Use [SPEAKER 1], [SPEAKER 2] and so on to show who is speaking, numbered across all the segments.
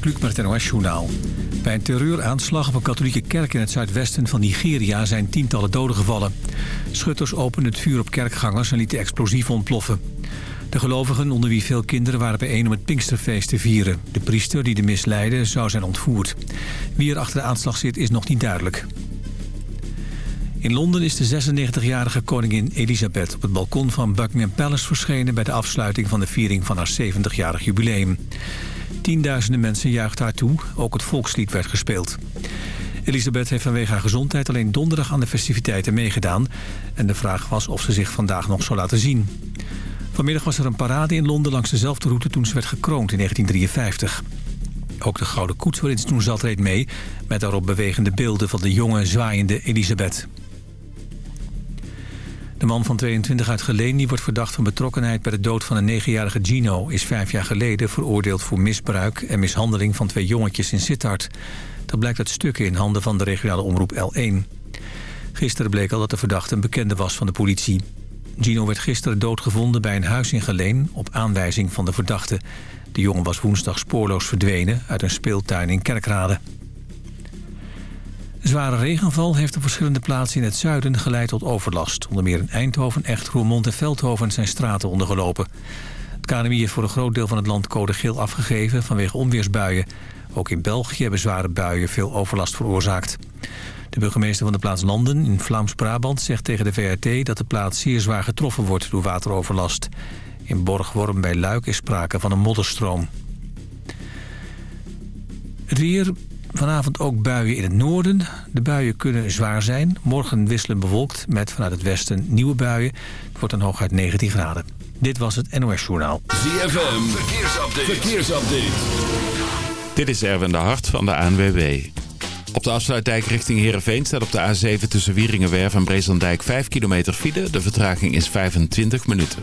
[SPEAKER 1] Gert het NOS-journaal. Bij een terreuraanslag op een katholieke kerk in het zuidwesten van Nigeria zijn tientallen doden gevallen. Schutters openden het vuur op kerkgangers en lieten explosieven ontploffen. De gelovigen, onder wie veel kinderen, waren bijeen om het Pinksterfeest te vieren. De priester die de mis leidde zou zijn ontvoerd. Wie er achter de aanslag zit is nog niet duidelijk. In Londen is de 96-jarige koningin Elisabeth op het balkon van Buckingham Palace verschenen... bij de afsluiting van de viering van haar 70-jarig jubileum. Tienduizenden mensen juichten haar toe, ook het volkslied werd gespeeld. Elisabeth heeft vanwege haar gezondheid alleen donderdag aan de festiviteiten meegedaan... en de vraag was of ze zich vandaag nog zou laten zien. Vanmiddag was er een parade in Londen langs dezelfde route toen ze werd gekroond in 1953. Ook de Gouden Koets waarin ze toen zat reed mee... met daarop bewegende beelden van de jonge, zwaaiende Elisabeth. De man van 22 uit Geleen die wordt verdacht van betrokkenheid... bij de dood van een 9-jarige Gino... is vijf jaar geleden veroordeeld voor misbruik... en mishandeling van twee jongetjes in Sittard. Dat blijkt uit stukken in handen van de regionale omroep L1. Gisteren bleek al dat de verdachte een bekende was van de politie. Gino werd gisteren doodgevonden bij een huis in Geleen... op aanwijzing van de verdachte. De jongen was woensdag spoorloos verdwenen... uit een speeltuin in Kerkrade. Zware regenval heeft op verschillende plaatsen in het zuiden geleid tot overlast. Onder meer in Eindhoven, Echt, Roermond en Veldhoven zijn straten ondergelopen. Het KNMI heeft voor een groot deel van het land code geel afgegeven vanwege onweersbuien. Ook in België hebben zware buien veel overlast veroorzaakt. De burgemeester van de plaats Landen in Vlaams-Brabant zegt tegen de VRT... dat de plaats zeer zwaar getroffen wordt door wateroverlast. In Borgworm bij Luik is sprake van een modderstroom. Het weer, vanavond ook buien in het noorden. De buien kunnen zwaar zijn. Morgen wisselen bewolkt met vanuit het westen nieuwe buien. Het wordt dan hooguit 19 graden. Dit was het NOS Journaal.
[SPEAKER 2] ZFM, verkeersupdate. verkeersupdate.
[SPEAKER 3] Dit is Erwin de Hart van de ANWB. Op de afsluitdijk richting Heerenveen staat op de A7 tussen Wieringenwerf en Breeslandijk 5 kilometer file. De vertraging is 25 minuten.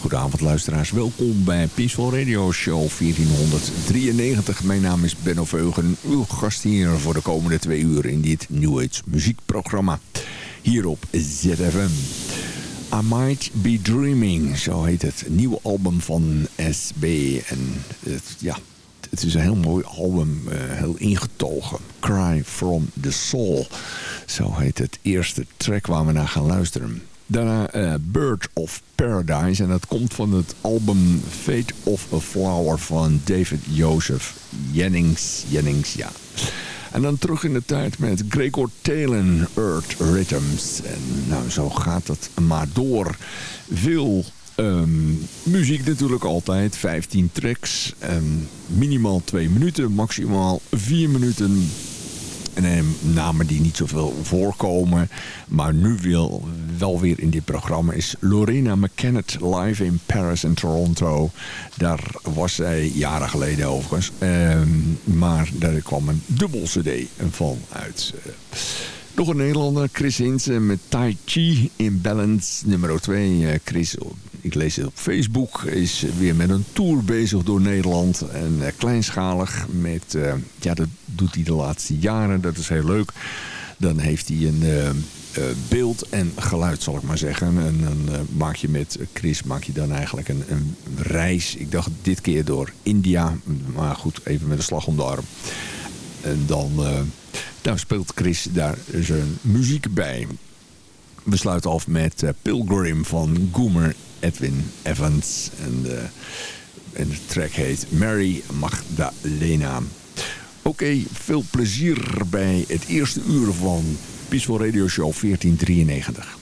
[SPEAKER 4] Hele luisteraars. Welkom bij Peaceful Radio Show 1493. Mijn naam is Benno Veugen, uw gast hier voor de komende twee uur in dit New Age muziekprogramma. Hier op ZFM. I Might Be Dreaming, zo heet het. Nieuwe album van SB. En het, ja, het is een heel mooi album, uh, heel ingetogen. Cry From The Soul, zo heet het eerste track waar we naar gaan luisteren. Daarna uh, Bird of Paradise. En dat komt van het album Fate of a Flower van David Joseph Jennings. Jennings, ja. En dan terug in de tijd met Gregor Talen, Earth Rhythms. En nou, zo gaat het maar door. Veel um, muziek natuurlijk altijd. 15 tracks. Um, minimaal 2 minuten, maximaal 4 minuten. En namen die niet zoveel voorkomen. Maar nu wil wel weer in dit programma is Lorena McKennet live in Paris en Toronto. Daar was zij jaren geleden overigens. Ehm, maar daar kwam een dubbel cd van uit. Nog een Nederlander, Chris Hinsen met Tai Chi in Balance nummer 2. Eh, Chris, ik lees het op Facebook, is weer met een tour bezig door Nederland. En uh, kleinschalig, met, ja, dat doet hij de laatste jaren, dat is heel leuk. Dan heeft hij een beeld en geluid, zal ik maar zeggen. En dan maak je met Chris maak je dan eigenlijk een, een reis. Ik dacht dit keer door India, maar goed, even met een slag om de arm. En dan nou speelt Chris daar zijn muziek bij. We sluiten af met uh, Pilgrim van Goomer Edwin Evans. En de, en de track heet Mary Magdalena. Oké, veel plezier bij het eerste uur van Peaceful Radio Show 1493.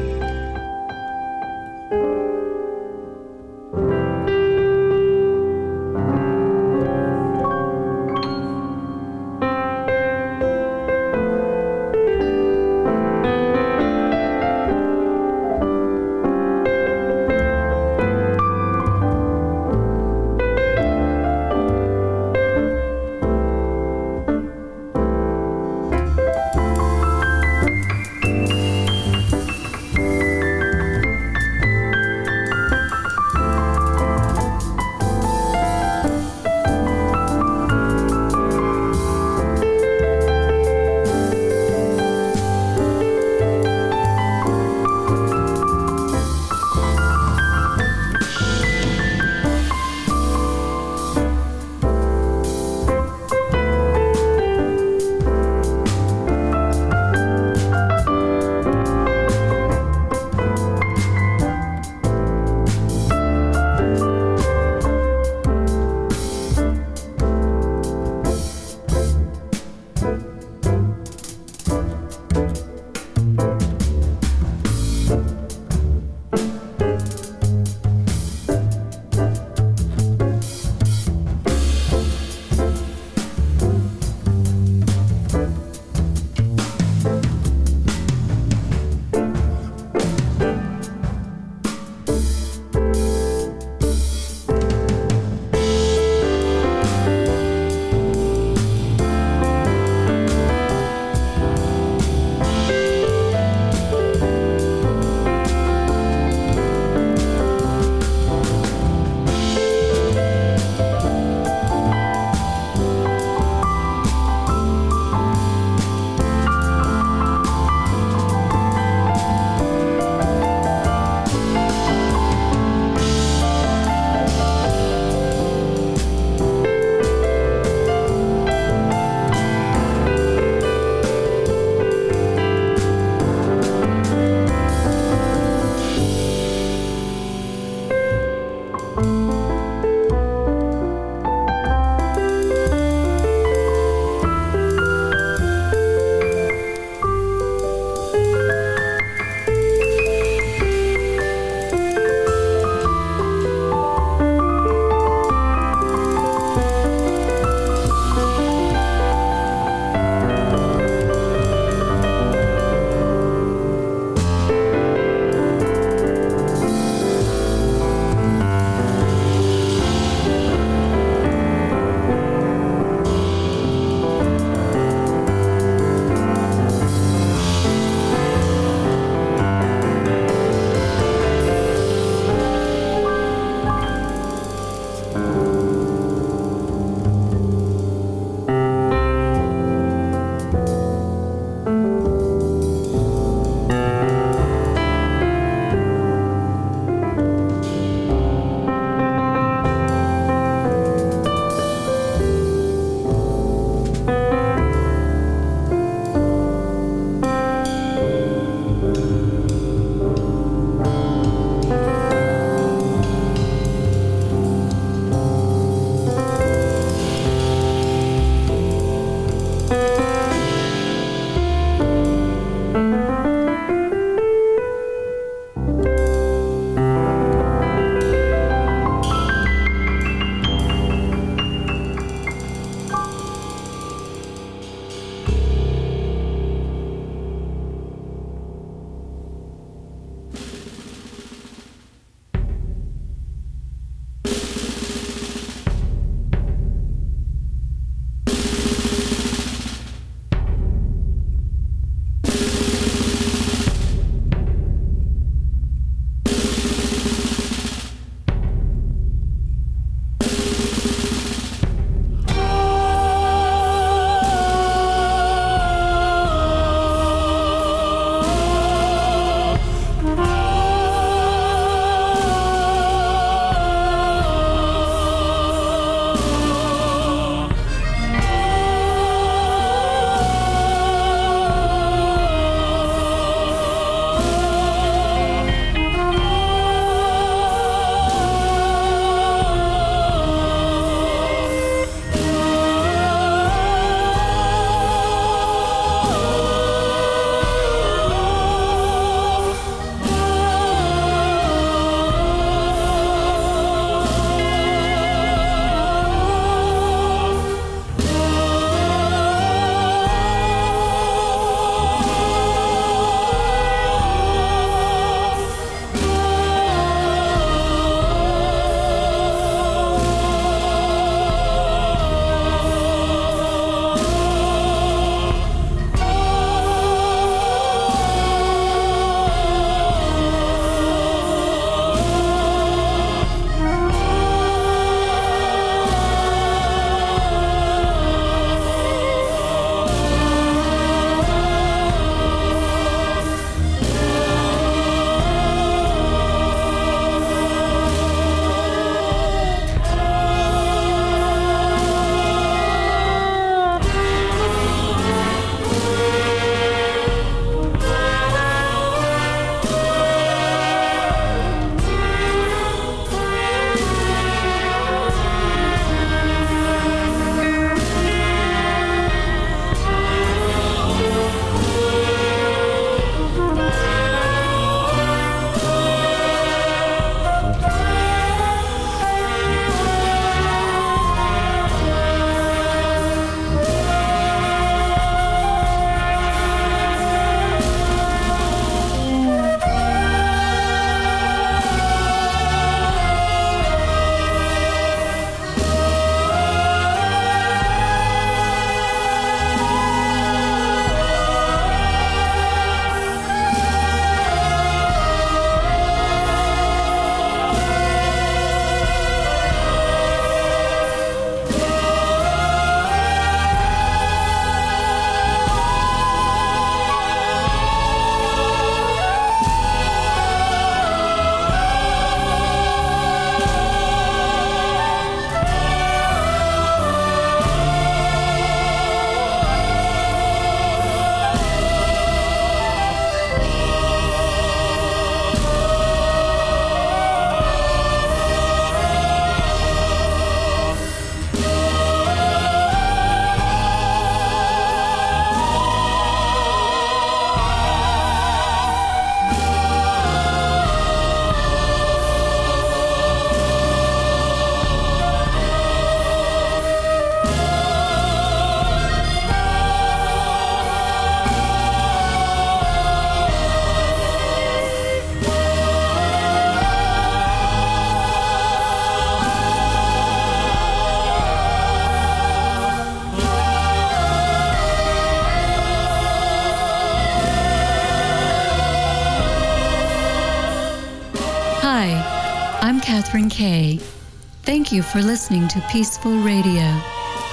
[SPEAKER 5] Thank you for listening to Peaceful Radio,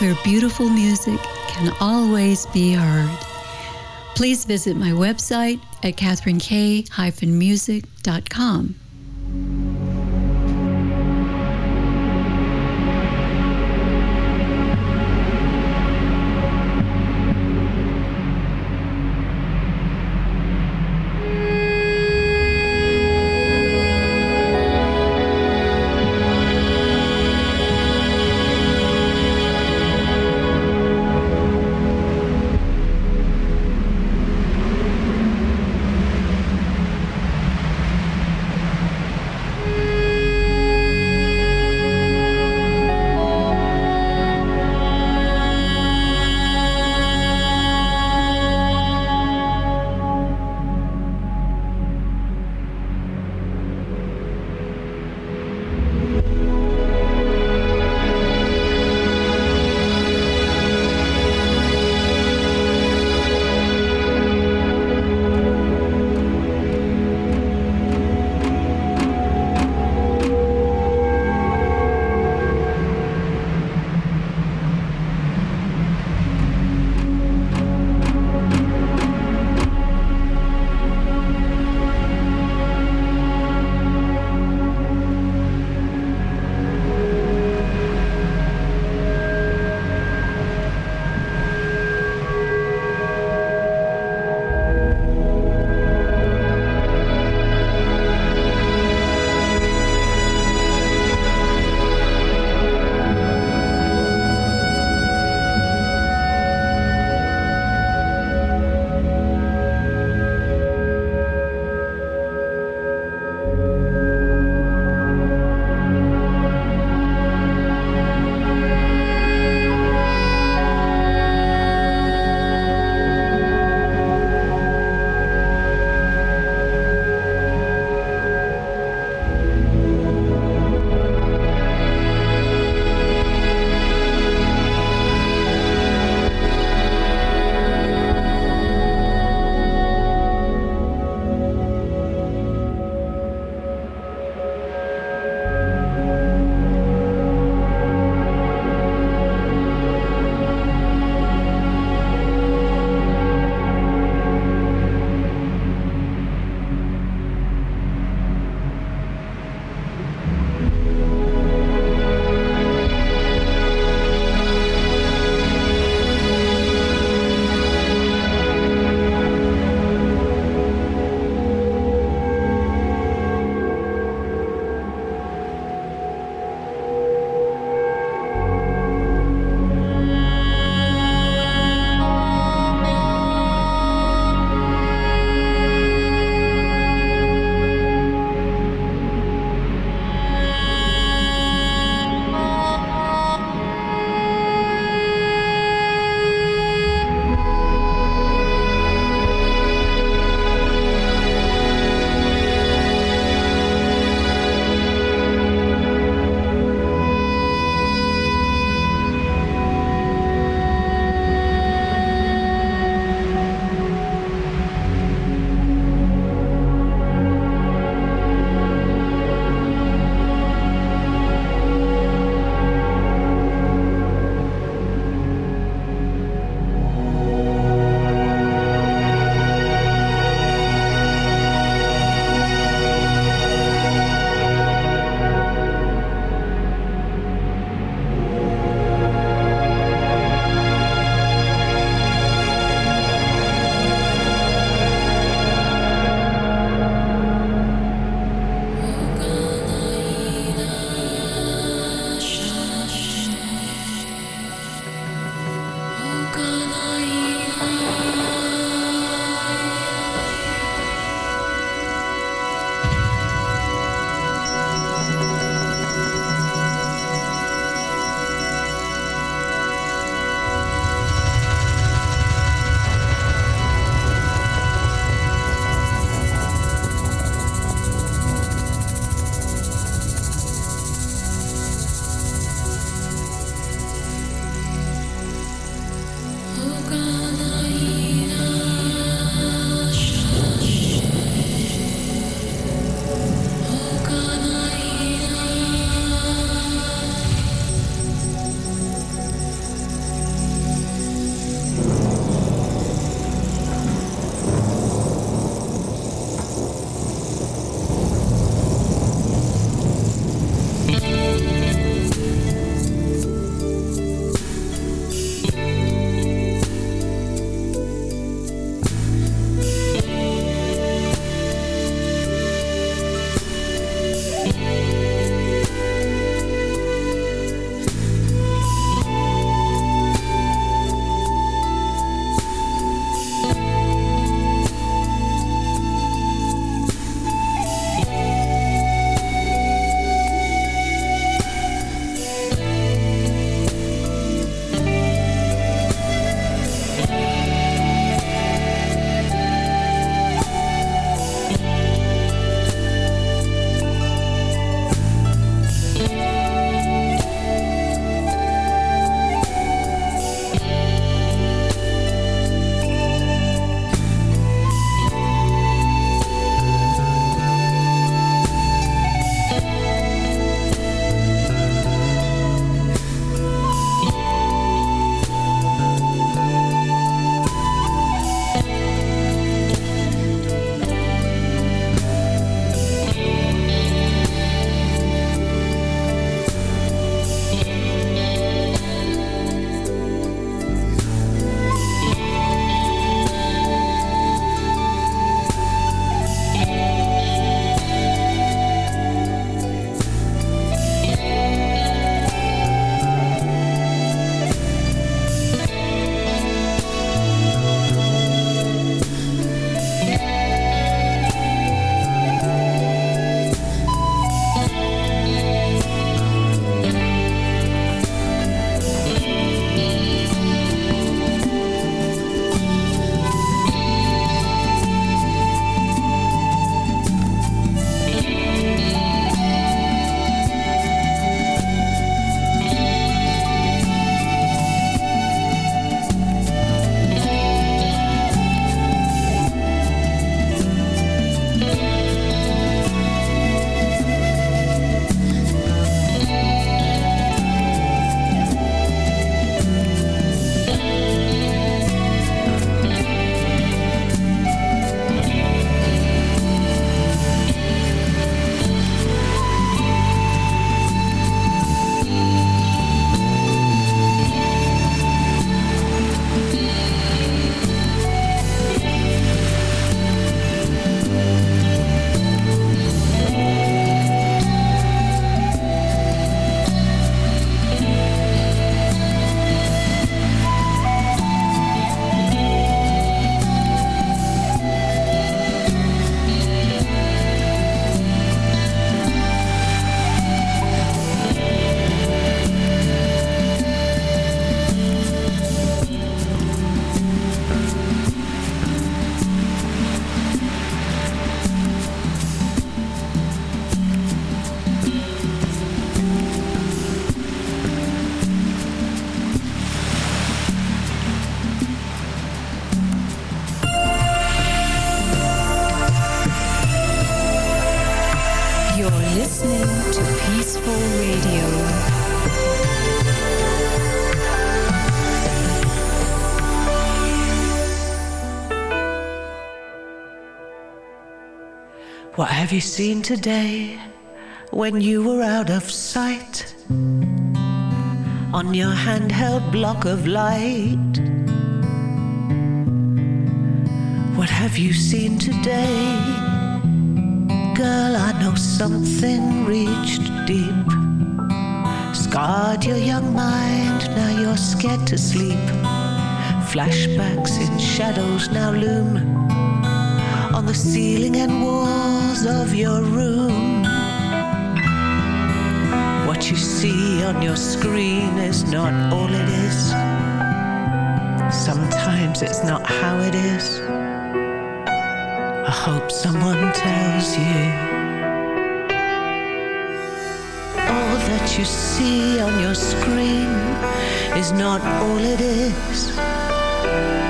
[SPEAKER 5] where beautiful music can always be heard. Please visit my website at katherinekay-music.com.
[SPEAKER 6] What have you seen today when you were out of sight? On your handheld block of light. What have you seen today? Girl, I know something reached deep. Scarred your young mind, now you're scared to sleep. Flashbacks in shadows now loom on the ceiling and walls of your room. What you see on your screen is not all it is. Sometimes it's not how it is. I hope someone tells you. All that you see on your screen is not all it is.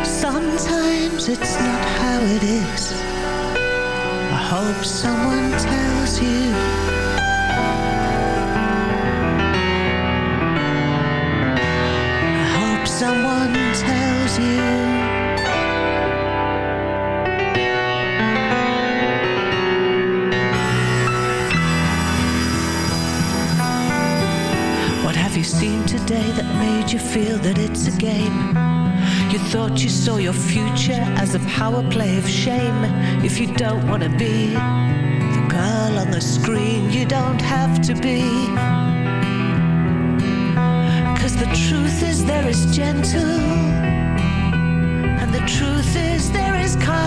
[SPEAKER 6] Sometimes it's not how it is. I hope someone tells you. I hope someone tells you. Today that made you feel that it's a game? You thought you saw your future as a power play of shame. If you don't want to be the girl on the screen, you don't have to be. Cause the truth is there is gentle, and the truth is there is kind.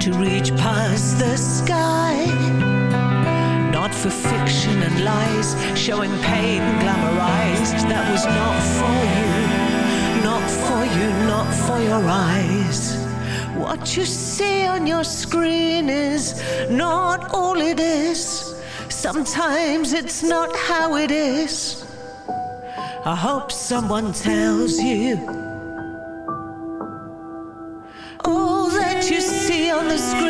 [SPEAKER 6] To reach past the sky. Not for fiction and lies, showing pain glamorized. That was not for you, not for you, not for your eyes. What you see on your screen is not all it is. Sometimes it's not how it is. I hope someone tells you. The screen